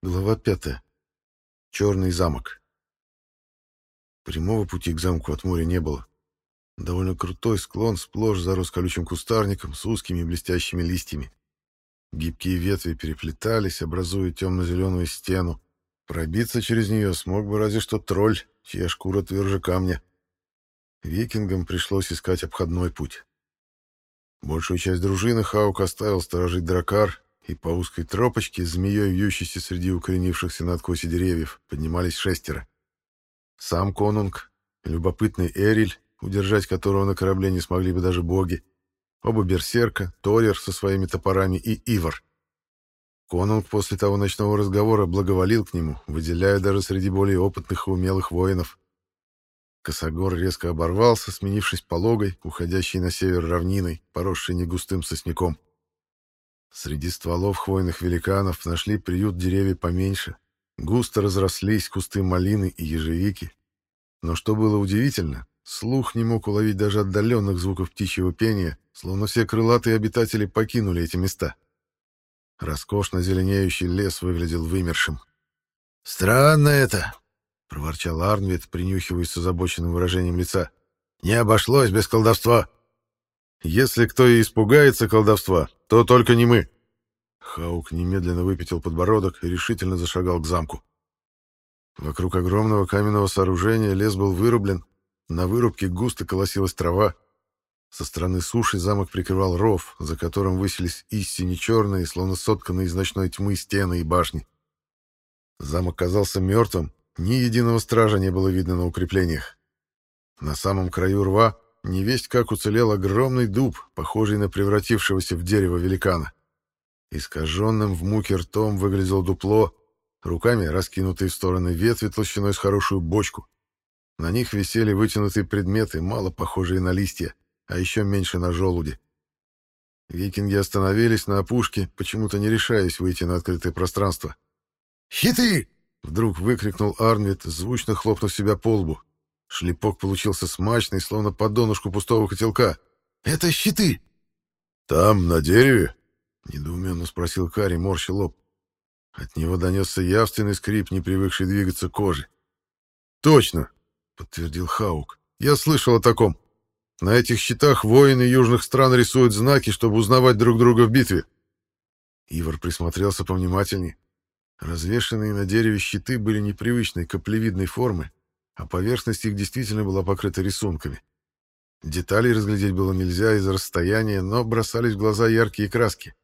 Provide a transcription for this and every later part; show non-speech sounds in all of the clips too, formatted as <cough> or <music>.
Глава пятая. Черный замок. Прямого пути к замку от моря не было. Довольно крутой склон сплошь зарос колючим кустарником с узкими блестящими листьями. Гибкие ветви переплетались, образуя темно-зеленую стену. Пробиться через нее смог бы разве что тролль, чья шкура тверже камня. Викингам пришлось искать обходной путь. Большую часть дружины Хаук оставил сторожить дракар, и по узкой тропочке, змеей вьющейся среди укоренившихся на откосе деревьев, поднимались шестеро. Сам конунг, любопытный Эриль, удержать которого на корабле не смогли бы даже боги, оба берсерка, Торер со своими топорами и Ивар. Конунг после того ночного разговора благоволил к нему, выделяя даже среди более опытных и умелых воинов. Косогор резко оборвался, сменившись пологой, уходящей на север равниной, поросшей негустым сосняком. Среди стволов хвойных великанов нашли приют деревья поменьше. Густо разрослись кусты малины и ежевики. Но что было удивительно, слух не мог уловить даже отдаленных звуков птичьего пения, словно все крылатые обитатели покинули эти места. Роскошно зеленеющий лес выглядел вымершим. «Странно это!» — проворчал Арнвид, принюхиваясь с озабоченным выражением лица. «Не обошлось без колдовства!» «Если кто и испугается колдовства, то только не мы!» Хаук немедленно выпятил подбородок и решительно зашагал к замку. Вокруг огромного каменного сооружения лес был вырублен, на вырубке густо колосилась трава. Со стороны суши замок прикрывал ров, за которым высились истине черные, словно сотканные из ночной тьмы стены и башни. Замок казался мертвым, ни единого стража не было видно на укреплениях. На самом краю рва невесть как уцелел огромный дуб, похожий на превратившегося в дерево великана. Искаженным в муке ртом выглядело дупло, руками раскинутые в стороны ветви толщиной с хорошую бочку. На них висели вытянутые предметы, мало похожие на листья, а еще меньше на желуди. Викинги остановились на опушке, почему-то не решаясь выйти на открытое пространство. «Щиты!» Вдруг выкрикнул Арнвид, звучно хлопнув себя по лбу. Шлепок получился смачный, словно по донышку пустого котелка. «Это щиты!» «Там, на дереве?» — недоуменно спросил Кари, морща лоб. От него донесся явственный скрип, не привыкший двигаться кожи. «Точно!» — подтвердил Хаук. «Я слышал о таком. На этих щитах воины южных стран рисуют знаки, чтобы узнавать друг друга в битве». Ивар присмотрелся повнимательнее. Развешенные на дереве щиты были непривычной каплевидной формы, а поверхность их действительно была покрыта рисунками. Деталей разглядеть было нельзя из-за расстояния, но бросались в глаза яркие краски.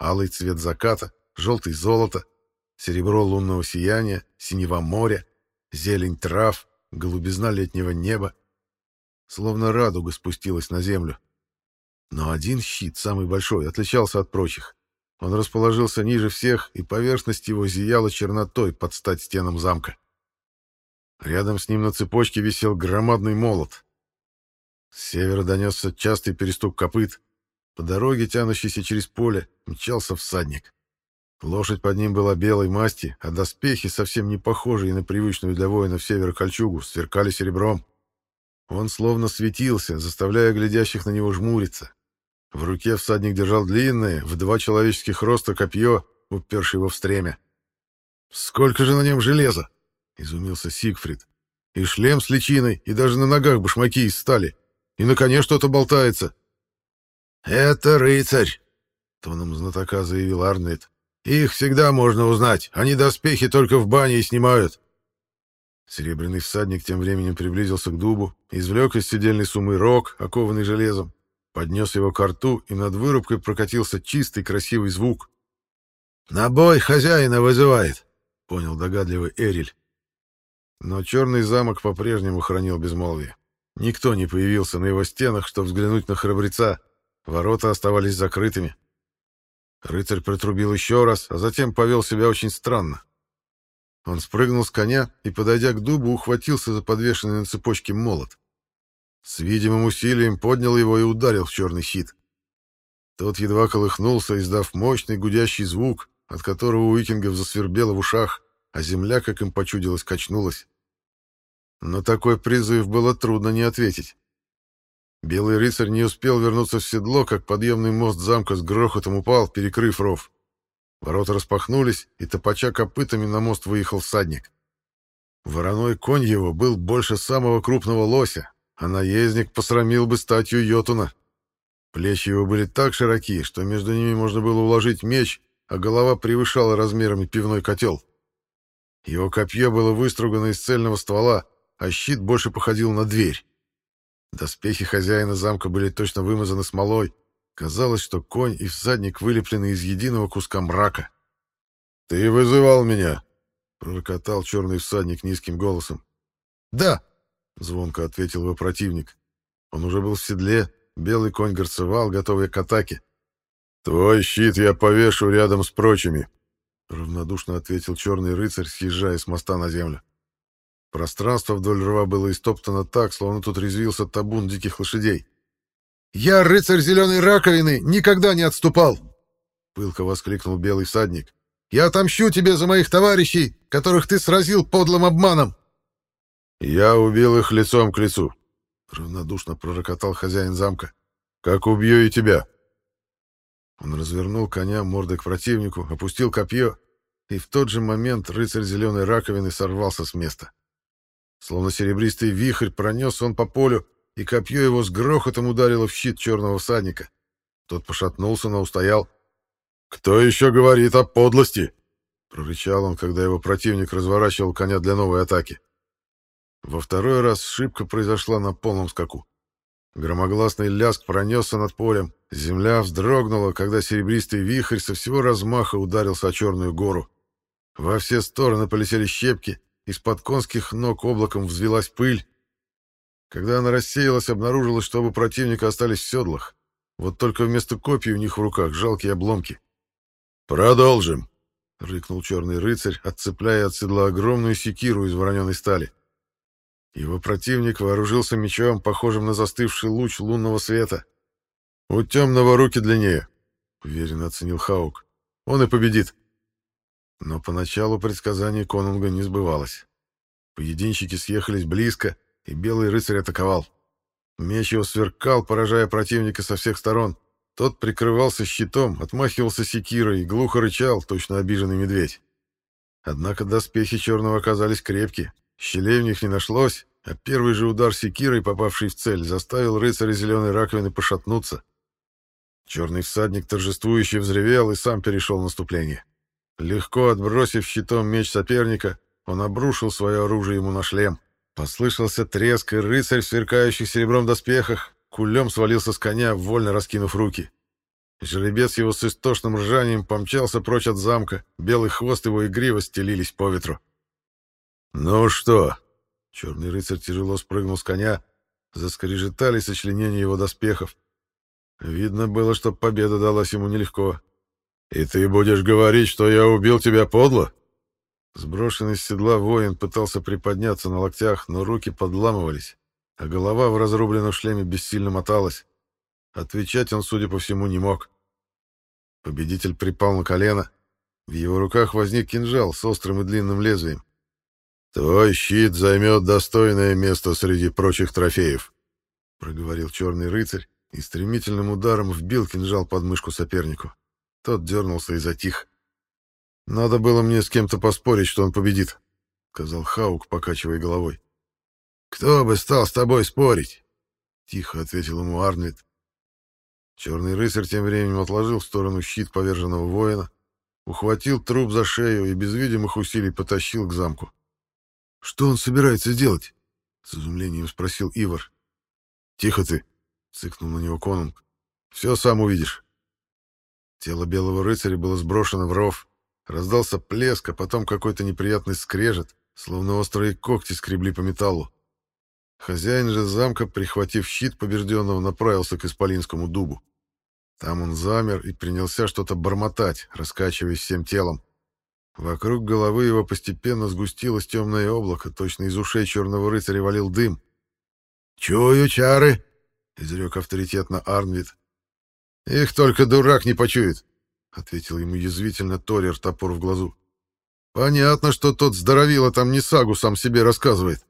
Алый цвет заката, желтый золото, серебро лунного сияния, синева моря, зелень трав, голубизна летнего неба. Словно радуга спустилась на землю. Но один щит, самый большой, отличался от прочих. Он расположился ниже всех, и поверхность его зияла чернотой под стать стенам замка. Рядом с ним на цепочке висел громадный молот. С севера донесся частый перестук копыт. По дороге, тянущейся через поле, мчался всадник. Лошадь под ним была белой масти, а доспехи, совсем не похожие на привычную для воинов севера кольчугу, сверкали серебром. Он словно светился, заставляя глядящих на него жмуриться. В руке всадник держал длинное, в два человеческих роста копье, упершее его в стремя. «Сколько же на нем железа!» — изумился Сигфрид. «И шлем с личиной, и даже на ногах башмаки из стали. И на коне что-то болтается». «Это рыцарь!» — тоном знатока заявил Арнет. «Их всегда можно узнать. Они доспехи только в бане и снимают». Серебряный всадник тем временем приблизился к дубу, извлек из седельной сумы рог, окованный железом, поднес его к рту, и над вырубкой прокатился чистый красивый звук. «На бой хозяина вызывает», — понял догадливый Эриль. Но черный замок по-прежнему хранил безмолвие. Никто не появился на его стенах, чтобы взглянуть на храбреца. Ворота оставались закрытыми. Рыцарь протрубил еще раз, а затем повел себя очень странно. Он спрыгнул с коня и, подойдя к дубу, ухватился за подвешенный на цепочке молот. С видимым усилием поднял его и ударил в черный щит. Тот едва колыхнулся, издав мощный гудящий звук, от которого у викингов засвербело в ушах, а земля, как им почудилось, качнулась. Но такой призыв было трудно не ответить. Белый рыцарь не успел вернуться в седло, как подъемный мост замка с грохотом упал, перекрыв ров. Ворота распахнулись, и топача копытами на мост выехал всадник. Вороной конь его был больше самого крупного лося, а наездник посрамил бы статью Йотуна. Плечи его были так широки, что между ними можно было уложить меч, а голова превышала размерами пивной котел. Его копье было выстругано из цельного ствола, а щит больше походил на дверь. Доспехи хозяина замка были точно вымазаны смолой. Казалось, что конь и всадник вылеплены из единого куска мрака. «Ты вызывал меня!» — пророкотал черный всадник низким голосом. «Да!» — звонко ответил его противник. Он уже был в седле, белый конь горцевал, готовый к атаке. «Твой щит я повешу рядом с прочими», — равнодушно ответил черный рыцарь, съезжая с моста на землю. Пространство вдоль рва было истоптано так, словно тут резвился табун диких лошадей. «Я, рыцарь зеленой раковины, никогда не отступал!» — пылко воскликнул белый всадник. «Я отомщу тебе за моих товарищей, которых ты сразил подлым обманом!» «Я убил их лицом к лицу», — равнодушно пророкотал хозяин замка. «Как убью и тебя!» Он развернул коня мордой к противнику, опустил копье, и в тот же момент рыцарь зеленой раковины сорвался с места. Словно серебристый вихрь пронес он по полю, и копье его с грохотом ударило в щит черного всадника. Тот пошатнулся, но устоял. «Кто еще говорит о подлости?» — прорычал он, когда его противник разворачивал коня для новой атаки. Во второй раз ошибка произошла на полном скаку. Громогласный ляск пронесся над полем, земля вздрогнула, когда серебристый вихрь со всего размаха ударился о черную гору. Во все стороны полетели щепки, из-под конских ног облаком взвелась пыль. Когда она рассеялась, обнаружилось, что оба противника остались в седлах. Вот только вместо копий у них в руках жалкие обломки. «Продолжим!» — рыкнул черный рыцарь, отцепляя от седла огромную секиру из вороненой стали. Его противник вооружился мечом, похожим на застывший луч лунного света. «У темного руки длиннее», — уверенно оценил Хаук. «Он и победит». Но поначалу предсказание Конунга не сбывалось. Поединщики съехались близко, и белый рыцарь атаковал. Меч его сверкал, поражая противника со всех сторон. Тот прикрывался щитом, отмахивался секирой и глухо рычал, точно обиженный медведь. Однако доспехи черного оказались крепкие, щелей в них не нашлось, а первый же удар секирой, попавший в цель, заставил рыцаря зеленой раковины пошатнуться. Черный всадник торжествующе взревел и сам перешел наступление. Легко отбросив щитом меч соперника, он обрушил свое оружие ему на шлем. Послышался треск, и рыцарь в сверкающих серебром доспехах кулем свалился с коня, вольно раскинув руки. Жеребец его с истошным ржанием помчался прочь от замка, белый хвост его игриво стелились по ветру. «Ну что?» Черный рыцарь тяжело спрыгнул с коня, заскрежетали сочленения его доспехов. Видно было, что победа далась ему нелегко. «И ты будешь говорить, что я убил тебя подло?» Сброшенный с седла воин пытался приподняться на локтях, но руки подламывались, а голова в разрубленном шлеме бессильно моталась. Отвечать он, судя по всему, не мог. Победитель припал на колено. В его руках возник кинжал с острым и длинным лезвием. «Твой щит займет достойное место среди прочих трофеев», — проговорил черный рыцарь и стремительным ударом вбил кинжал под мышку сопернику. Тот дернулся и затих. «Надо было мне с кем-то поспорить, что он победит», — сказал Хаук, покачивая головой. «Кто бы стал с тобой спорить?» — тихо ответил ему Арнвид. Черный рыцарь тем временем отложил в сторону щит поверженного воина, ухватил труп за шею и без видимых усилий потащил к замку. «Что он собирается делать?» — с изумлением спросил Ивар. «Тихо ты!» — цыкнул на него конунг. «Все сам увидишь». Тело белого рыцаря было сброшено в ров. Раздался плеск, а потом какой-то неприятный скрежет, словно острые когти скребли по металлу. Хозяин же замка, прихватив щит побежденного, направился к исполинскому дубу. Там он замер и принялся что-то бормотать, раскачиваясь всем телом. Вокруг головы его постепенно сгустилось темное облако, точно из ушей черного рыцаря валил дым. «Чую чары!» — изрек авторитетно Арнвид. «Их только дурак не почует», — ответил ему язвительно Торер, топор в глазу. «Понятно, что тот здоровило там не сагу сам себе рассказывает».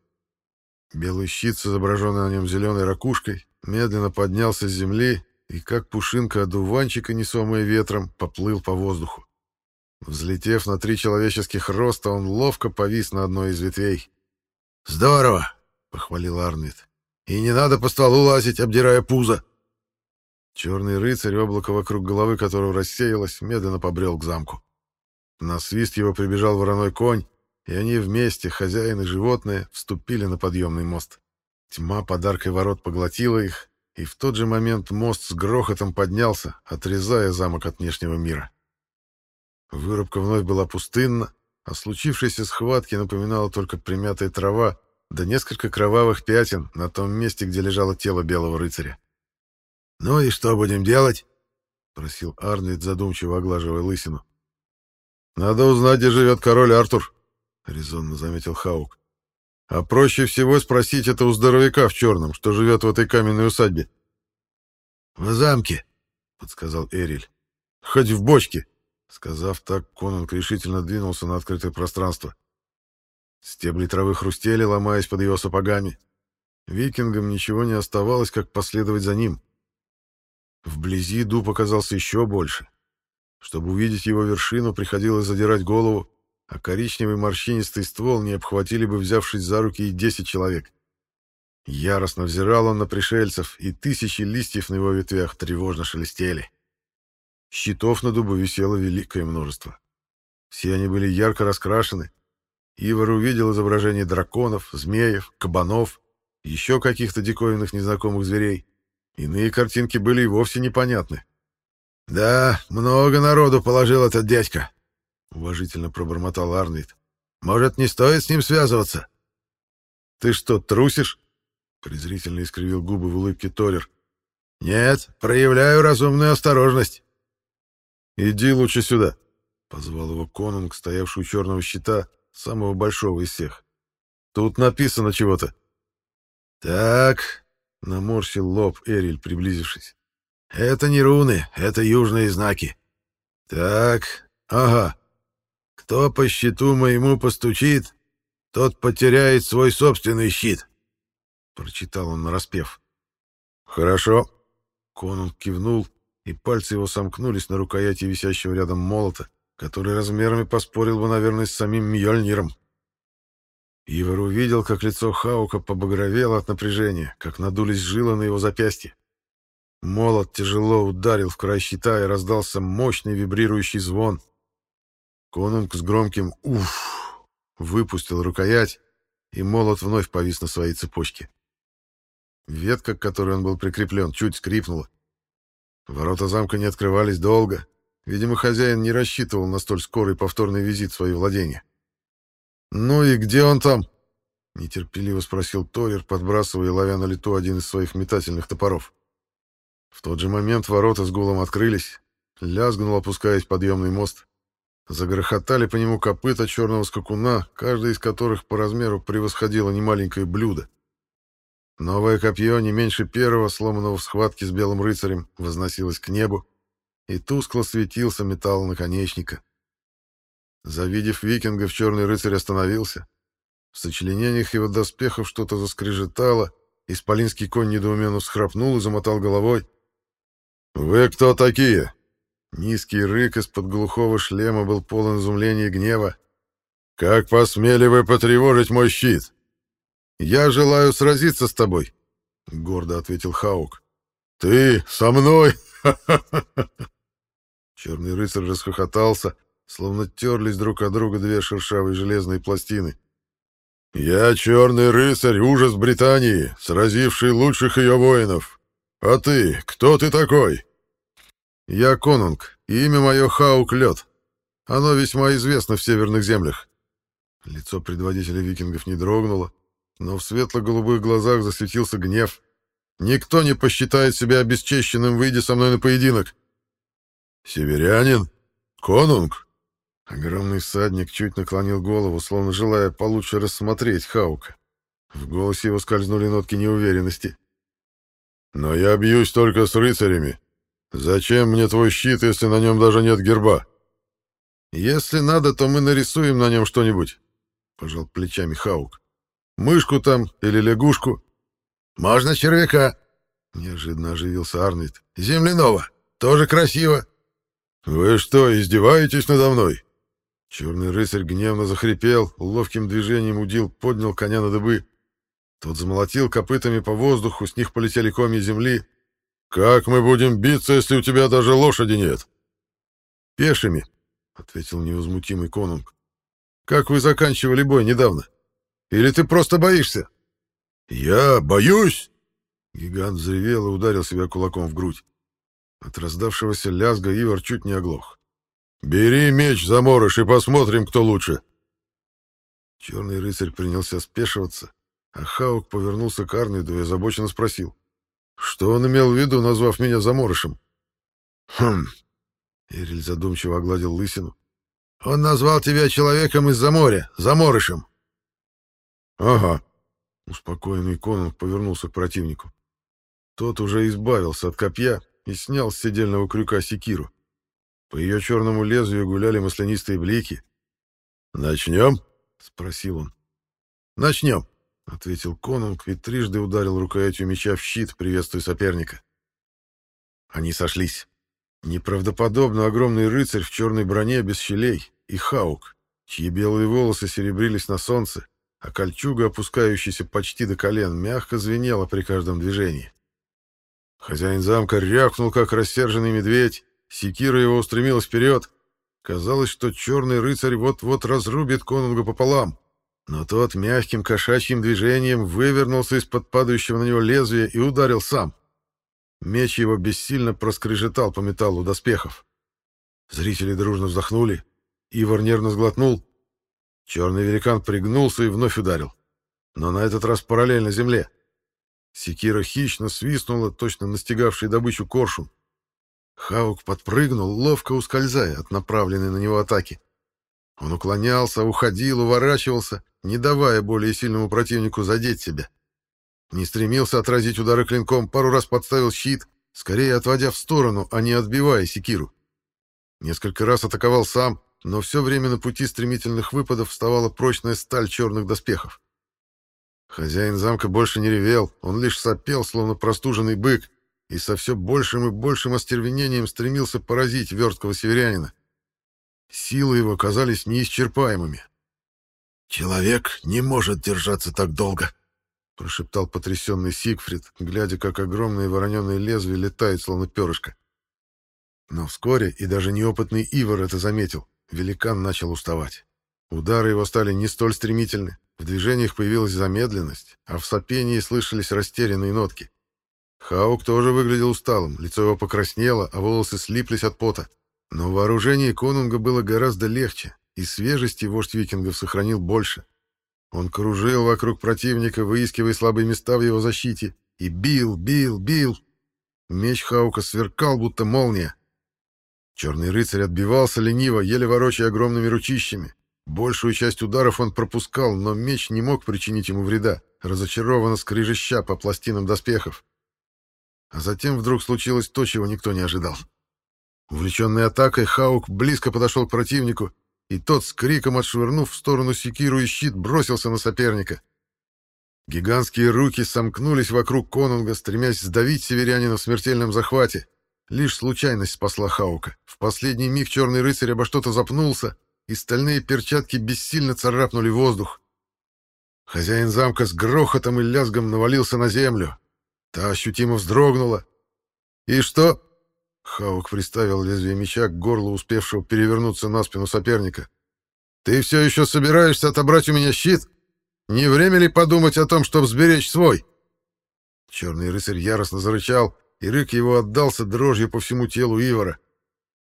Белый щит с изображенной на нем зеленой ракушкой медленно поднялся с земли и, как пушинка одуванчика, несомая ветром, поплыл по воздуху. Взлетев на три человеческих роста, он ловко повис на одной из ветвей. «Здорово!» — похвалил Арнвид. «И не надо по стволу лазить, обдирая пузо!» Черный рыцарь, облако вокруг головы которого рассеялось, медленно побрел к замку. На свист его прибежал вороной конь, и они вместе, хозяин и животное, вступили на подъемный мост. Тьма подаркой ворот поглотила их, и в тот же момент мост с грохотом поднялся, отрезая замок от внешнего мира. Вырубка вновь была пустынна, а случившейся схватки напоминала только примятая трава да несколько кровавых пятен на том месте, где лежало тело белого рыцаря. «Ну и что будем делать?» — просил Арнвид, задумчиво оглаживая лысину. «Надо узнать, где живет король Артур», — резонно заметил Хаук. «А проще всего спросить это у здоровяка в черном, что живет в этой каменной усадьбе». «В замке», — подсказал Эриль. «Хоть в бочке», — сказав так, Конанг решительно двинулся на открытое пространство. Стебли травы хрустели, ломаясь под его сапогами. Викингам ничего не оставалось, как последовать за ним. Вблизи дуб оказался еще больше. Чтобы увидеть его вершину, приходилось задирать голову, а коричневый морщинистый ствол не обхватили бы, взявшись за руки, и десять человек. Яростно взирал он на пришельцев, и тысячи листьев на его ветвях тревожно шелестели. Щитов на дубу висело великое множество. Все они были ярко раскрашены. Ивар увидел изображения драконов, змеев, кабанов, еще каких-то диковинных незнакомых зверей. Иные картинки были и вовсе непонятны. «Да, много народу положил этот дядька», — уважительно пробормотал Арнвид. «Может, не стоит с ним связываться?» «Ты что, трусишь?» — презрительно искривил губы в улыбке Торер. «Нет, проявляю разумную осторожность». «Иди лучше сюда», — позвал его конунг, стоявший у черного щита, самого большого из всех. «Тут написано чего-то». «Так», — наморщил лоб Эриль, приблизившись. Это не руны, это южные знаки. Так, ага. Кто по щиту моему постучит, тот потеряет свой собственный щит. Прочитал он нараспев. Хорошо. Конунг кивнул, и пальцы его сомкнулись на рукояти висящего рядом молота, который размерами поспорил бы, наверное, с самим Мьёльниром. Ивар увидел, как лицо Хаука побагровело от напряжения, как надулись жилы на его запястье. Молот тяжело ударил в край щита, и раздался мощный вибрирующий звон. Конунг с громким «Уф!» выпустил рукоять, и молот вновь повис на своей цепочке. Ветка, к которой он был прикреплен, чуть скрипнула. Ворота замка не открывались долго. Видимо, хозяин не рассчитывал на столь скорый повторный визит в свои владения. «Ну и где он там?» — нетерпеливо спросил Торер, подбрасывая и ловя на лету один из своих метательных топоров. В тот же момент ворота с гулом открылись, лязгнул, опускаясь подъемный мост. Загрохотали по нему копыта черного скакуна, каждый из которых по размеру превосходило немаленькое блюдо. Новое копье, не меньше первого, сломанного в схватке с белым рыцарем, возносилось к небу, и тускло светился металл наконечника. Завидев викингов, черный рыцарь остановился. В сочленениях его доспехов что-то заскрежетало, исполинский конь недоуменно всхрапнул и замотал головой. «Вы кто такие?» Низкий рык из-под глухого шлема был полон изумления и гнева. «Как посмели вы потревожить мой щит?» «Я желаю сразиться с тобой», — гордо ответил Хаук. «Ты со мной?» <laughs> Черный рыцарь расхохотался, словно терлись друг от друга две шершавые железные пластины. «Я черный рыцарь, ужас Британии, сразивший лучших ее воинов. «А ты? Кто ты такой?» «Я конунг, имя мое Хаук Лед. Оно весьма известно в северных землях». Лицо предводителя викингов не дрогнуло, но в светло-голубых глазах засветился гнев. «Никто не посчитает себя обесчещенным, выйдя со мной на поединок». «Северянин? Конунг?» Огромный всадник чуть наклонил голову, словно желая получше рассмотреть Хаука. В голосе его скользнули нотки неуверенности. Но я бьюсь только с рыцарями. Зачем мне твой щит, если на нем даже нет герба? Если надо, то мы нарисуем на нем что-нибудь, — пожал плечами Хаук. Мышку там или лягушку. Можно червяка, — неожиданно оживился Арнольд. Земляного. Тоже красиво. Вы что, издеваетесь надо мной? Черный рыцарь гневно захрипел, ловким движением удил, поднял коня на дыбы. Тот замолотил копытами по воздуху, с них полетели комья земли. «Как мы будем биться, если у тебя даже лошади нет?» «Пешими», — ответил невозмутимый конунг. «Как вы заканчивали бой недавно? Или ты просто боишься?» «Я боюсь?» Гигант взревел и ударил себя кулаком в грудь. От раздавшегося лязга Ивар чуть не оглох. «Бери меч, заморыш, и посмотрим, кто лучше!» Черный рыцарь принялся спешиваться, а Хаук повернулся к Арниду и озабоченно спросил. «Что он имел в виду, назвав меня заморышем?» «Хм...» Эриль задумчиво огладил лысину. «Он назвал тебя человеком из-за моря, заморышем». «Ага». Успокоенный Конунг повернулся к противнику. Тот уже избавился от копья и снял с седельного крюка секиру. По ее черному лезвию гуляли маслянистые блики. «Начнем?» — спросил он. «Начнем», — ответил конунг и трижды ударил рукоятью меча в щит, приветствуя соперника. Они сошлись. Неправдоподобно огромный рыцарь в черной броне без щелей и Хаук, чьи белые волосы серебрились на солнце, а кольчуга, опускающаяся почти до колен, мягко звенела при каждом движении. Хозяин замка рявкнул, как рассерженный медведь, секира его устремилась вперед. Казалось, что черный рыцарь вот-вот разрубит конунга пополам, но тот мягким кошачьим движением вывернулся из-под падающего на него лезвия и ударил сам. Меч его бессильно проскрежетал по металлу доспехов. Зрители дружно вздохнули. Ивар нервно сглотнул. Черный великан пригнулся и вновь ударил. Но на этот раз параллельно земле. Секира хищно свистнула, точно настигавший добычу коршун. Хаук подпрыгнул, ловко ускользая от направленной на него атаки. Он уклонялся, уходил, уворачивался, не давая более сильному противнику задеть себя. Не стремился отразить удары клинком, пару раз подставил щит, скорее отводя в сторону, а не отбивая секиру. Несколько раз атаковал сам, но все время на пути стремительных выпадов вставала прочная сталь черных доспехов. Хозяин замка больше не ревел, он лишь сопел, словно простуженный бык, и со все большим и большим остервенением стремился поразить верткого северянина. Силы его казались неисчерпаемыми. «Человек не может держаться так долго», — прошептал потрясенный Сигфрид, глядя, как огромное вороненое лезвие летает, словно перышко. Но вскоре и даже неопытный Ивар это заметил. Великан начал уставать. Удары его стали не столь стремительны, в движениях появилась замедленность, а в сопении слышались растерянные нотки. Хаук тоже выглядел усталым, лицо его покраснело, а волосы слиплись от пота. Но вооружение конунга было гораздо легче, и свежести вождь викингов сохранил больше. Он кружил вокруг противника, выискивая слабые места в его защите, и бил, бил, бил. Меч Хаука сверкал, будто молния. Черный рыцарь отбивался лениво, еле ворочая огромными ручищами. Большую часть ударов он пропускал, но меч не мог причинить ему вреда, разочарованно скрежеща по пластинам доспехов. А затем вдруг случилось то, чего никто не ожидал. Увлеченный атакой, Хаук близко подошел к противнику, и тот, с криком отшвырнув в сторону секиру и щит, бросился на соперника. Гигантские руки сомкнулись вокруг конунга, стремясь сдавить северянина в смертельном захвате. Лишь случайность спасла Хаука. В последний миг черный рыцарь обо что-то запнулся, и стальные перчатки бессильно царапнули воздух. Хозяин замка с грохотом и лязгом навалился на землю. Та ощутимо вздрогнула. «И что?» Хаук приставил лезвие меча к горлу успевшего перевернуться на спину соперника. «Ты все еще собираешься отобрать у меня щит? Не время ли подумать о том, чтобы сберечь свой?» Черный рыцарь яростно зарычал, и рык его отдался дрожью по всему телу Ивара.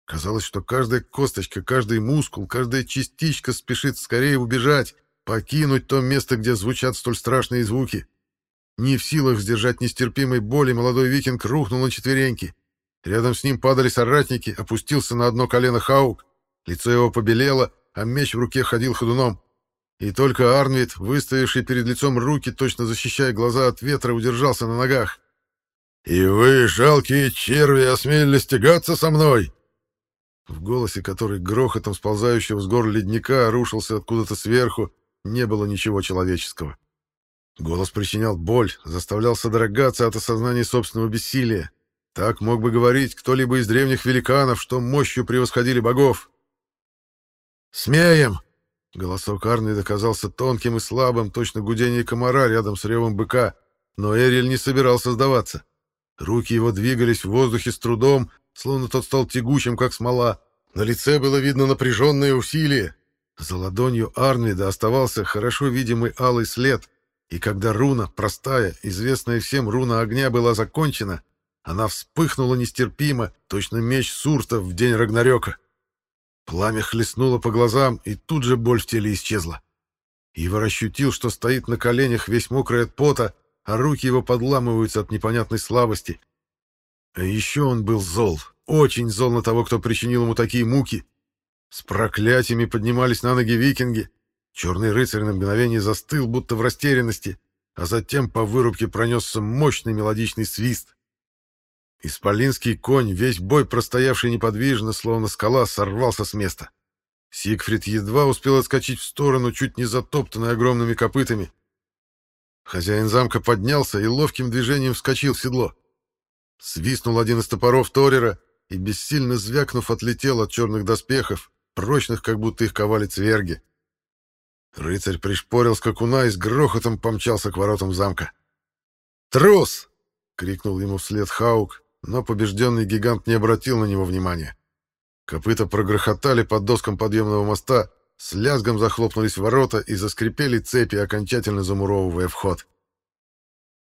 Казалось, что каждая косточка, каждый мускул, каждая частичка спешит скорее убежать, покинуть то место, где звучат столь страшные звуки. Не в силах сдержать нестерпимой боли, молодой викинг рухнул на четвереньки. Рядом с ним падали соратники, опустился на одно колено Хаук. Лицо его побелело, а меч в руке ходил ходуном. И только Арнвид, выставивший перед лицом руки, точно защищая глаза от ветра, удержался на ногах. «И вы, жалкие черви, осмелились тягаться со мной?» В голосе, который грохотом сползающего с гор ледника рушился откуда-то сверху, не было ничего человеческого. Голос причинял боль, заставлял содрогаться от осознания собственного бессилия. Так мог бы говорить кто-либо из древних великанов, что мощью превосходили богов. «Смеем!» Голосок Арнвида казался тонким и слабым, точно гудение комара рядом с ревом быка, но Эриль не собирался сдаваться. Руки его двигались в воздухе с трудом, словно тот стал тягучим, как смола. На лице было видно напряженное усилие. За ладонью Арнвида оставался хорошо видимый алый след, и когда руна, простая, известная всем руна огня, была закончена, она вспыхнула нестерпимо, точно меч Сурта в день Рагнарёка. Пламя хлестнуло по глазам, и тут же боль в теле исчезла. Ивар ощутил, что стоит на коленях весь мокрый от пота, а руки его подламываются от непонятной слабости. А еще он был зол, очень зол на того, кто причинил ему такие муки. С проклятиями поднимались на ноги викинги. Черный рыцарь на мгновение застыл, будто в растерянности, а затем по вырубке пронесся мощный мелодичный свист. Исполинский конь, весь бой простоявший неподвижно, словно скала, сорвался с места. Сигфрид едва успел отскочить в сторону, чуть не затоптанный огромными копытами. Хозяин замка поднялся и ловким движением вскочил в седло. Свистнул один из топоров Торера и, бессильно звякнув, отлетел от черных доспехов, прочных, как будто их ковали цверги. Рыцарь пришпорил скакуна и с грохотом помчался к воротам замка. «Трус!» — крикнул ему вслед Хаук, но побежденный гигант не обратил на него внимания. Копыта прогрохотали под доскам подъемного моста, с лязгом захлопнулись ворота и заскрипели цепи, окончательно замуровывая вход.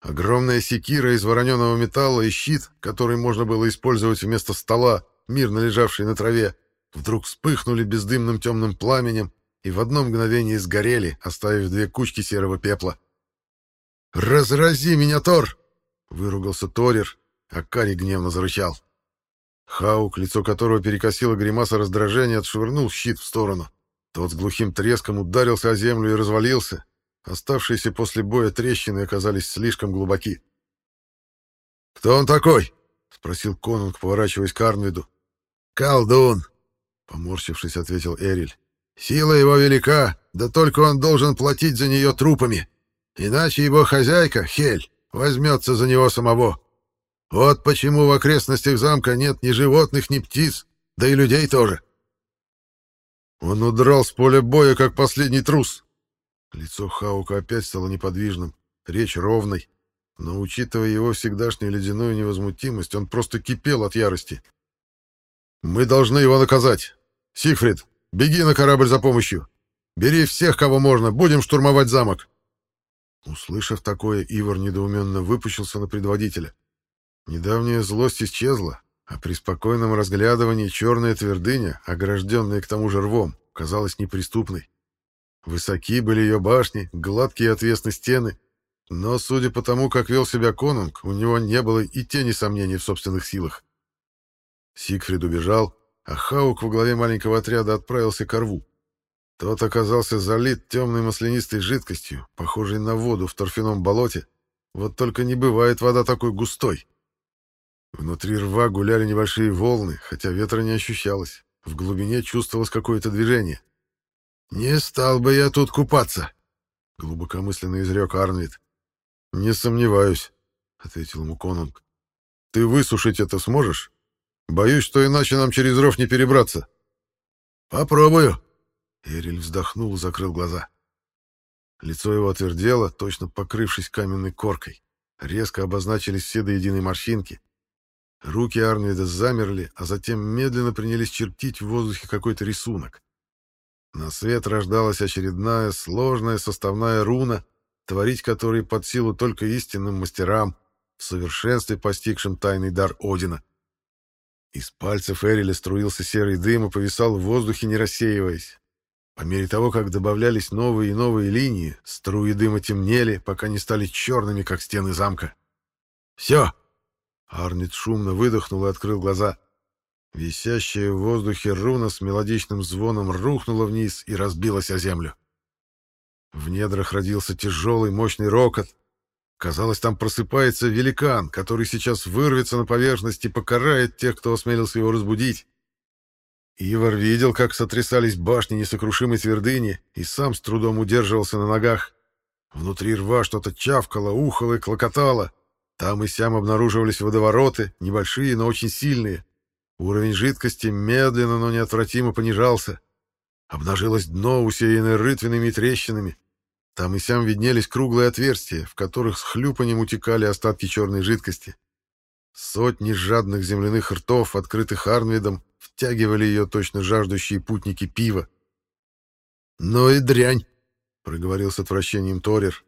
Огромная секира из вороненого металла и щит, который можно было использовать вместо стола, мирно лежавший на траве, вдруг вспыхнули бездымным темным пламенем и в одно мгновение сгорели, оставив две кучки серого пепла. «Разрази меня, Тор!» — выругался Торир, а Кари гневно зарычал. Хаук, лицо которого перекосило гримаса раздражения, отшвырнул щит в сторону. Тот с глухим треском ударился о землю и развалился. Оставшиеся после боя трещины оказались слишком глубоки. «Кто он такой?» — спросил конунг, поворачиваясь к Арнвиду. «Колдун!» — поморщившись, ответил Эриль. «Сила его велика, да только он должен платить за нее трупами. Иначе его хозяйка, Хель, возьмется за него самого. Вот почему в окрестностях замка нет ни животных, ни птиц, да и людей тоже. Он удрал с поля боя, как последний трус. Лицо Хаука опять стало неподвижным, речь ровной, но, учитывая его всегдашнюю ледяную невозмутимость, он просто кипел от ярости. «Мы должны его наказать. Сигфрид, беги на корабль за помощью. Бери всех, кого можно, будем штурмовать замок». Услышав такое, Ивар недоуменно выпущился на предводителя. Недавняя злость исчезла, а при спокойном разглядывании черная твердыня, огражденная к тому же рвом, казалась неприступной. Высоки были ее башни, гладкие отвесные стены, но, судя по тому, как вел себя конунг, у него не было и тени сомнений в собственных силах. Сигфрид убежал, а Хаук во главе маленького отряда отправился к рву. Тот оказался залит темной маслянистой жидкостью, похожей на воду в торфяном болоте, вот только не бывает вода такой густой. Внутри рва гуляли небольшие волны, хотя ветра не ощущалось. В глубине чувствовалось какое-то движение. «Не стал бы я тут купаться», — глубокомысленно изрек Арнвид. «Не сомневаюсь», — ответил ему Конунг. «Ты высушить это сможешь? Боюсь, что иначе нам через ров не перебраться». «Попробую», — Эриль вздохнул закрыл глаза. Лицо его отвердело, точно покрывшись каменной коркой. Резко обозначились все до единой морщинки. Руки Арнвида замерли, а затем медленно принялись чертить в воздухе какой-то рисунок. На свет рождалась очередная сложная составная руна, творить которой под силу только истинным мастерам, в совершенстве постигшим тайный дар Одина. Из пальцев Эриля струился серый дым и повисал в воздухе, не рассеиваясь. По мере того, как добавлялись новые и новые линии, струи дыма темнели, пока не стали черными, как стены замка. «Все!» Арнит шумно выдохнул и открыл глаза. Висящая в воздухе руна с мелодичным звоном рухнула вниз и разбилась о землю. В недрах родился тяжелый, мощный рокот. Казалось, там просыпается великан, который сейчас вырвется на поверхность и покарает тех, кто осмелился его разбудить. Ивар видел, как сотрясались башни несокрушимой твердыни, и сам с трудом удерживался на ногах. Внутри рва что-то чавкало, ухало и клокотало. Там и сям обнаруживались водовороты, небольшие, но очень сильные. Уровень жидкости медленно, но неотвратимо понижался. Обнажилось дно, усеянное рытвинами и трещинами. Там и сям виднелись круглые отверстия, в которых с хлюпанием утекали остатки черной жидкости. Сотни жадных земляных ртов, открытых Арнвидом, втягивали ее точно жаждущие путники пива. «Ну и дрянь!» — проговорил с отвращением Торер.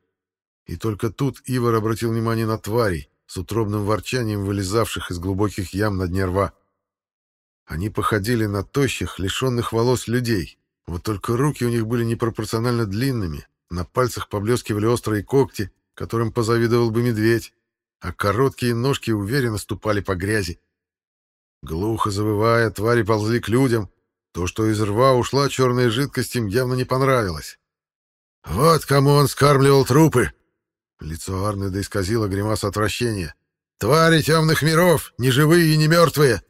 И только тут Ивар обратил внимание на тварей, с утробным ворчанием вылезавших из глубоких ям на дне рва. Они походили на тощих, лишенных волос людей, вот только руки у них были непропорционально длинными, на пальцах поблескивали острые когти, которым позавидовал бы медведь, а короткие ножки уверенно ступали по грязи. Глухо завывая, твари ползли к людям. То, что из рва ушла черная жидкость, им явно не понравилось. «Вот кому он скармливал трупы!» Лицо Арнеда исказило гримаса отвращения. «Твари темных миров, ни живые и не мертвые!»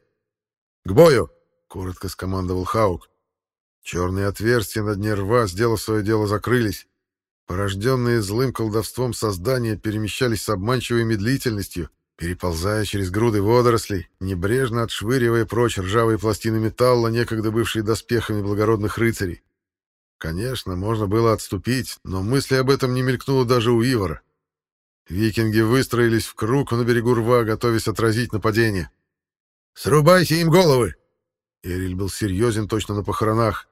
«К бою!» — коротко скомандовал Хаук. Черные отверстия на дне рва, сделав свое дело, закрылись. Порожденные злым колдовством создания перемещались с обманчивой медлительностью, переползая через груды водорослей, небрежно отшвыривая прочь ржавые пластины металла, некогда бывшие доспехами благородных рыцарей. Конечно, можно было отступить, но мысли об этом не мелькнуло даже у Ивара. Викинги выстроились в круг на берегу рва, готовясь отразить нападение. «Срубайте им головы!» Эриль был серьезен точно на похоронах.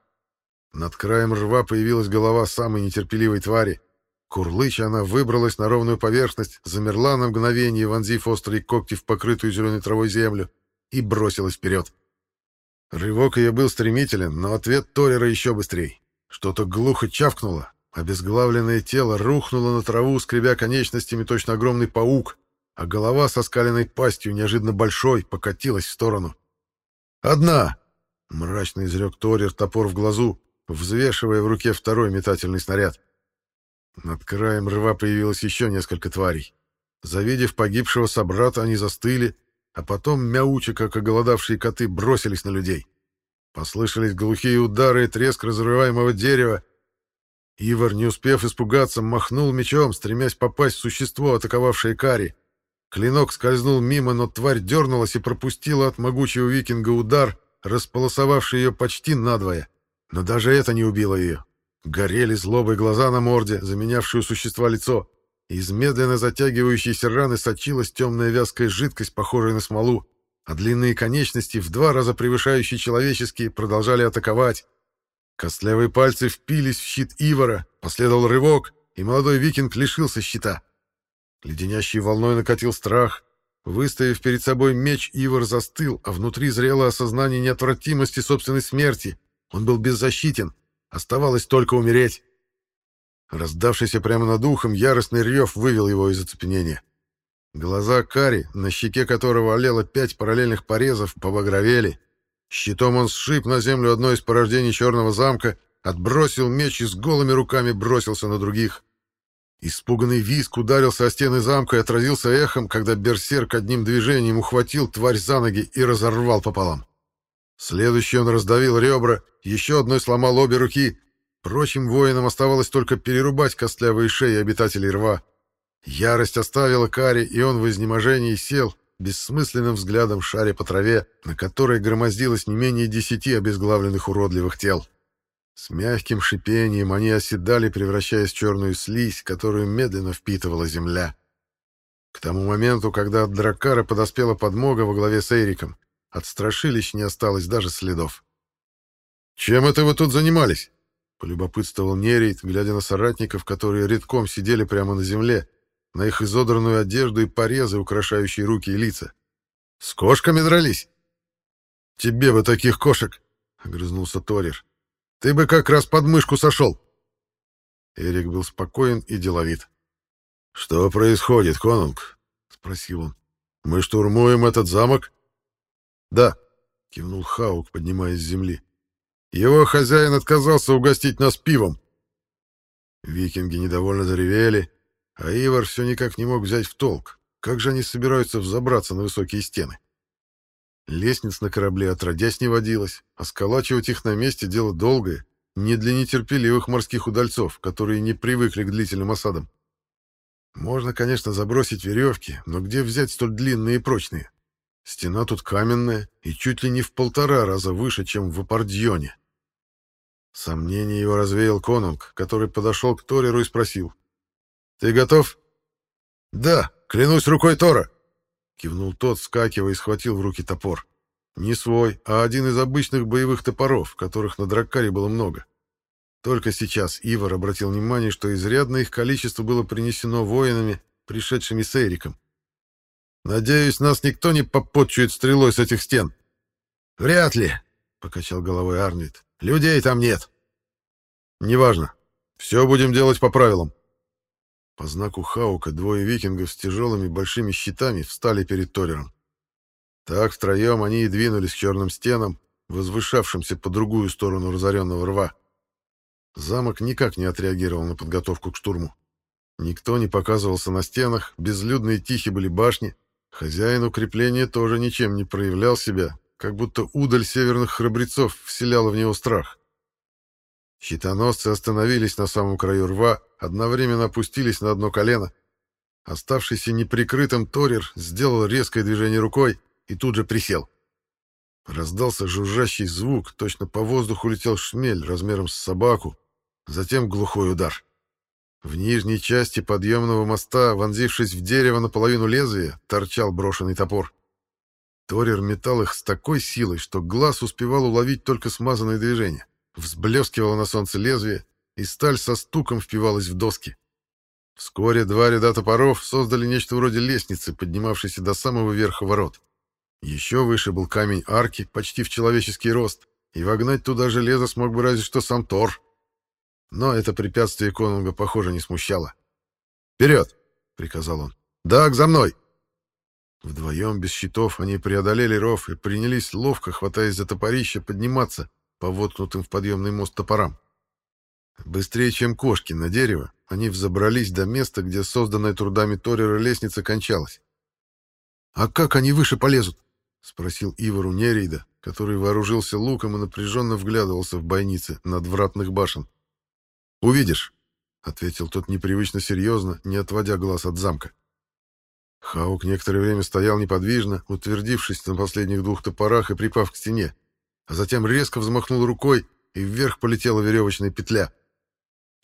Над краем рва появилась голова самой нетерпеливой твари. Курлыча она выбралась на ровную поверхность, замерла на мгновение, вонзив острые когти в покрытую зеленой травой землю, и бросилась вперед. Рывок ее был стремителен, но ответ Торера еще быстрее. Что-то глухо чавкнуло, обезглавленное тело рухнуло на траву, скребя конечностями точно огромный паук, а голова со скаленной пастью, неожиданно большой, покатилась в сторону. «Одна!» — мрачно изрек Торер, топор в глазу, взвешивая в руке второй метательный снаряд. Над краем рва появилось еще несколько тварей. Завидев погибшего собрата, они застыли, а потом, мяуча, как оголодавшие коты, бросились на людей. Послышались глухие удары и треск разрываемого дерева. Ивар, не успев испугаться, махнул мечом, стремясь попасть в существо, атаковавшее Кари. Клинок скользнул мимо, но тварь дернулась и пропустила от могучего викинга удар, располосовавший ее почти надвое. Но даже это не убило ее. Горели злобой глаза на морде, заменявшие у существа лицо. Из медленно затягивающейся раны сочилась темная вязкая жидкость, похожая на смолу, а длинные конечности, в два раза превышающие человеческие, продолжали атаковать. Костлявые пальцы впились в щит Ивара, последовал рывок, и молодой викинг лишился щита. Леденящей волной накатил страх. Выставив перед собой меч, Ивар застыл, а внутри зрело осознание неотвратимости собственной смерти — он был беззащитен, оставалось только умереть. Раздавшийся прямо над ухом, яростный рев вывел его из оцепенения. Глаза Кари, на щеке которого олело пять параллельных порезов, побагровели. Щитом он сшиб на землю одно из порождений черного замка, отбросил меч и с голыми руками бросился на других. Испуганный виск ударился о стены замка и отразился эхом, когда берсерк одним движением ухватил тварь за ноги и разорвал пополам. Следующий он раздавил ребра, еще одной сломал обе руки. Прочим воинам оставалось только перерубать костлявые шеи обитателей рва. Ярость оставила Кари, и он в изнеможении сел, бессмысленным взглядом шаря по траве, на которой громоздилось не менее десяти обезглавленных уродливых тел. С мягким шипением они оседали, превращаясь в черную слизь, которую медленно впитывала земля. К тому моменту, когда от Дракара подоспела подмога во главе с Эриком, от страшилищ не осталось даже следов. «Чем это вы тут занимались?» — полюбопытствовал Нерейт, глядя на соратников, которые редком сидели прямо на земле, на их изодранную одежду и порезы, украшающие руки и лица. «С кошками дрались?» «Тебе бы таких кошек!» — огрызнулся Торир. «Ты бы как раз под мышку сошел!» Эрик был спокоен и деловит. «Что происходит, конунг?» — спросил он. «Мы штурмуем этот замок?» «Да», — кивнул Хаук, поднимаясь с земли. «Его хозяин отказался угостить нас пивом». Викинги недовольно заревели, а Ивар все никак не мог взять в толк, как же они собираются взобраться на высокие стены. Лестниц на корабле отродясь не водилось, а сколачивать их на месте дело долгое, не для нетерпеливых морских удальцов, которые не привыкли к длительным осадам. Можно, конечно, забросить веревки, но где взять столь длинные и прочные? Стена тут каменная и чуть ли не в полтора раза выше, чем в Апардьоне. Сомнение его развеял конунг, который подошел к Тореру и спросил. «Ты готов?» «Да, клянусь рукой Тора!» Кивнул тот, скакивая и схватил в руки топор. Не свой, а один из обычных боевых топоров, которых на Драккаре было много. Только сейчас Ивар обратил внимание, что изрядное их количество было принесено воинами, пришедшими с Эриком. «Надеюсь, нас никто не попотчует стрелой с этих стен». «Вряд ли», — покачал головой Арнвид. «Людей там нет». «Неважно. Все будем делать по правилам». По знаку Хаука двое викингов с тяжелыми большими щитами встали перед Торером. Так втроем они и двинулись к черным стенам, возвышавшимся по другую сторону разоренного рва. Замок никак не отреагировал на подготовку к штурму. Никто не показывался на стенах, безлюдные тихие были башни. Хозяин укрепления тоже ничем не проявлял себя, как будто удаль северных храбрецов вселяла в него страх. Щитоносцы остановились на самом краю рва, одновременно опустились на одно колено. Оставшийся неприкрытым Торир сделал резкое движение рукой и тут же присел. Раздался жужжащий звук, точно по воздуху летел шмель размером с собаку, затем глухой удар. В нижней части подъемного моста, вонзившись в дерево наполовину лезвия, торчал брошенный топор. Торер метал их с такой силой, что глаз успевал уловить только смазанное движение. Взблескивало на солнце лезвие, и сталь со стуком впивалась в доски. Вскоре два ряда топоров создали нечто вроде лестницы, поднимавшейся до самого верха ворот. Еще выше был камень арки, почти в человеческий рост, и вогнать туда железо смог бы разве что сам Тор. Но это препятствие конунга, похоже, не смущало. «Вперед!» — приказал он. «Даг, за мной!» Вдвоем, без щитов, они преодолели ров и принялись, ловко хватаясь за топорище, подниматься по воткнутым в подъемный мост топорам. Быстрее, чем кошки на дерево, они взобрались до места, где созданная трудами Торера лестница кончалась. «А как они выше полезут?» — спросил Ивар у Нерейда, который вооружился луком и напряженно вглядывался в бойницы надвратных башен. «Увидишь», — ответил тот непривычно серьезно, не отводя глаз от замка. Хаук некоторое время стоял неподвижно, утвердившись на последних двух топорах и припав к стене, а затем резко взмахнул рукой, и вверх полетела веревочная петля.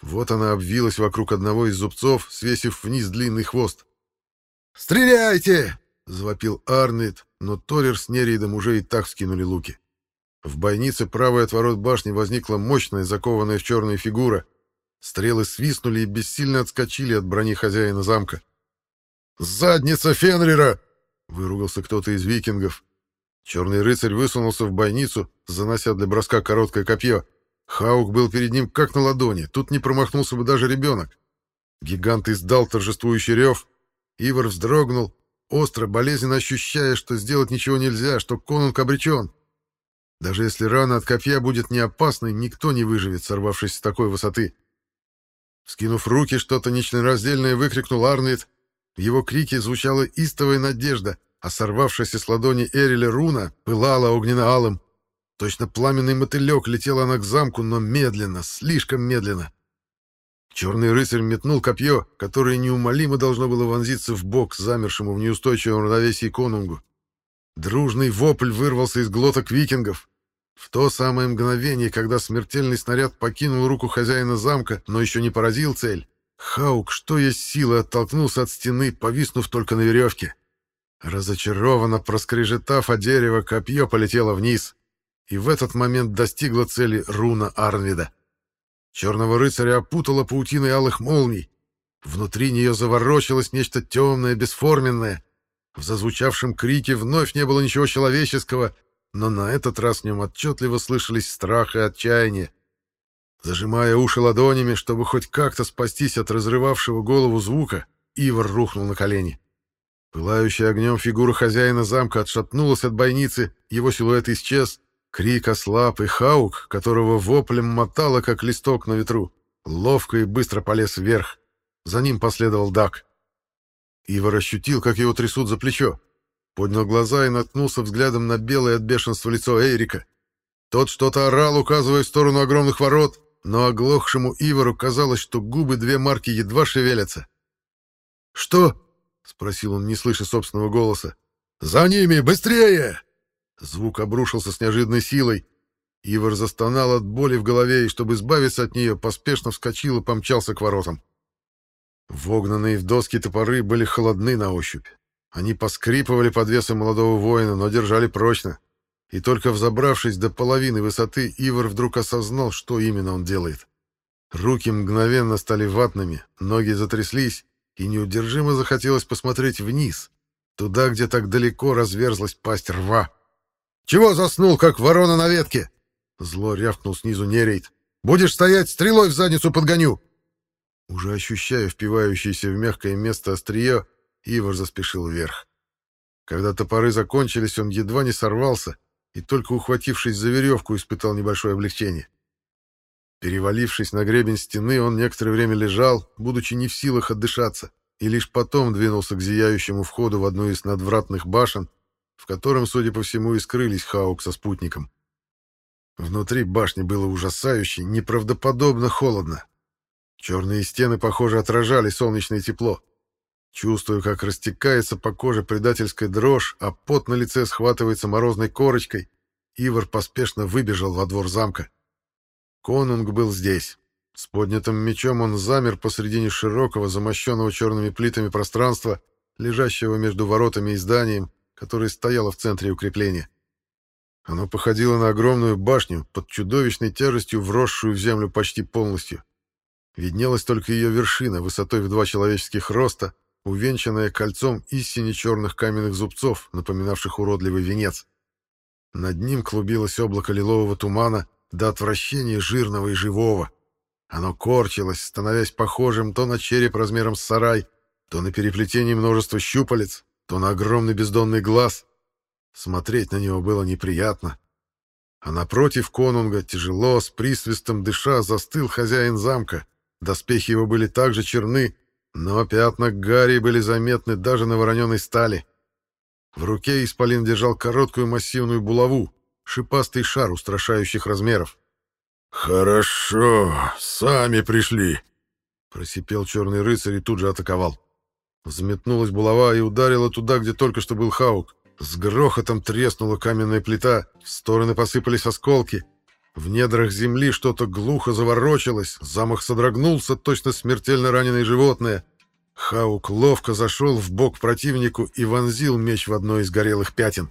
Вот она обвилась вокруг одного из зубцов, свесив вниз длинный хвост. «Стреляйте!» — завопил Арнит, но Торер с Неридом уже и так скинули луки. В бойнице правой от ворот башни возникла мощная, закованная в черная фигура. Стрелы свистнули и бессильно отскочили от брони хозяина замка. «Задница Фенрира!» — выругался кто-то из викингов. Черный рыцарь высунулся в бойницу, занося для броска короткое копье. Хаук был перед ним как на ладони, тут не промахнулся бы даже ребенок. Гигант издал торжествующий рев. Ивар вздрогнул, остро, болезненно ощущая, что сделать ничего нельзя, что конунг обречен. Даже если рана от копья будет не опасной, никто не выживет, сорвавшись с такой высоты. Скинув руки, что-то нечленораздельное выкрикнул Арнвид. В его крике звучала истовая надежда, а сорвавшаяся с ладони Эриля руна пылала огненно-алым. Точно пламенный мотылек летела она к замку, но медленно, слишком медленно. Черный рыцарь метнул копье, которое неумолимо должно было вонзиться в бок замершему в неустойчивом равновесии конунгу. Дружный вопль вырвался из глоток викингов. В то самое мгновение, когда смертельный снаряд покинул руку хозяина замка, но еще не поразил цель, Хаук, что есть силы, оттолкнулся от стены, повиснув только на веревке. Разочарованно проскрежетав о дерево, копье полетело вниз, и в этот момент достигла цели руна Арнвида. Черного рыцаря опутала паутиной алых молний. Внутри нее заворочилось нечто темное, бесформенное. В зазвучавшем крике вновь не было ничего человеческого, но на этот раз в нем отчетливо слышались страх и отчаяние. Зажимая уши ладонями, чтобы хоть как-то спастись от разрывавшего голову звука, Ивар рухнул на колени. Пылающая огнем фигура хозяина замка отшатнулась от бойницы, его силуэт исчез, Крик ослаб, и Хаук, которого воплем мотало, как листок на ветру, ловко и быстро полез вверх. За ним последовал Дак. Ивар ощутил, как его трясут за плечо. Поднял глаза и наткнулся взглядом на белое от бешенства лицо Эрика. Тот что-то орал, указывая в сторону огромных ворот, но оглохшему Ивару казалось, что губы две марки едва шевелятся. «Что?» — спросил он, не слыша собственного голоса. «За ними! Быстрее!» Звук обрушился с неожиданной силой. Ивар застонал от боли в голове и, чтобы избавиться от нее, поспешно вскочил и помчался к воротам. Вогнанные в доски топоры были холодны на ощупь. Они поскрипывали под весом молодого воина, но держали прочно. И только взобравшись до половины высоты, Ивар вдруг осознал, что именно он делает. Руки мгновенно стали ватными, ноги затряслись, и неудержимо захотелось посмотреть вниз, туда, где так далеко разверзлась пасть рва. «Чего заснул, как ворона на ветке?» Зло рявкнул снизу Нерейт. «Будешь стоять, стрелой в задницу подгоню!» Уже ощущая впивающееся в мягкое место острие, Ивар заспешил вверх. Когда топоры закончились, он едва не сорвался и, только ухватившись за веревку, испытал небольшое облегчение. Перевалившись на гребень стены, он некоторое время лежал, будучи не в силах отдышаться, и лишь потом двинулся к зияющему входу в одну из надвратных башен, в котором, судя по всему, и скрылись Хаук со спутником. Внутри башни было ужасающе, неправдоподобно холодно. Черные стены, похоже, отражали солнечное тепло. Чувствую, как растекается по коже предательская дрожь, а пот на лице схватывается морозной корочкой. Ивар поспешно выбежал во двор замка. Конунг был здесь. С поднятым мечом он замер посредине широкого, замощенного черными плитами пространства, лежащего между воротами и зданием, которое стояло в центре укрепления. Оно походило на огромную башню, под чудовищной тяжестью вросшую в землю почти полностью. Виднелась только ее вершина, высотой в два человеческих роста, увенчанная кольцом истине черных каменных зубцов, напоминавших уродливый венец. Над ним клубилось облако лилового тумана, до отвращения жирного и живого. Оно корчилось, становясь похожим то на череп размером с сарай, то на переплетение множества щупалец, то на огромный бездонный глаз. Смотреть на него было неприятно. А напротив конунга, тяжело, с присвистом дыша, застыл хозяин замка. Доспехи его были также черны, но пятна гари были заметны даже на вороненой стали. В руке исполин держал короткую массивную булаву, шипастый шар устрашающих размеров. «Хорошо, сами пришли», — просипел черный рыцарь и тут же атаковал. Взметнулась булава и ударила туда, где только что был Хаук. С грохотом треснула каменная плита, в стороны посыпались осколки. В недрах земли что-то глухо заворочилось, замах содрогнулся, точно смертельно раненое животное. Хаук ловко зашел в бок противнику и вонзил меч в одно из горелых пятен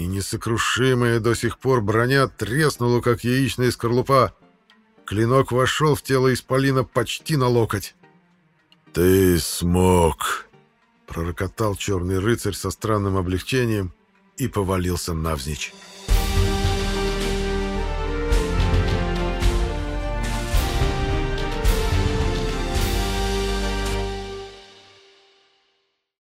и несокрушимая до сих пор броня треснула, как яичная скорлупа. Клинок вошел в тело исполина почти на локоть. «Ты смог!» — пророкотал черный рыцарь со странным облегчением и повалился навзничь.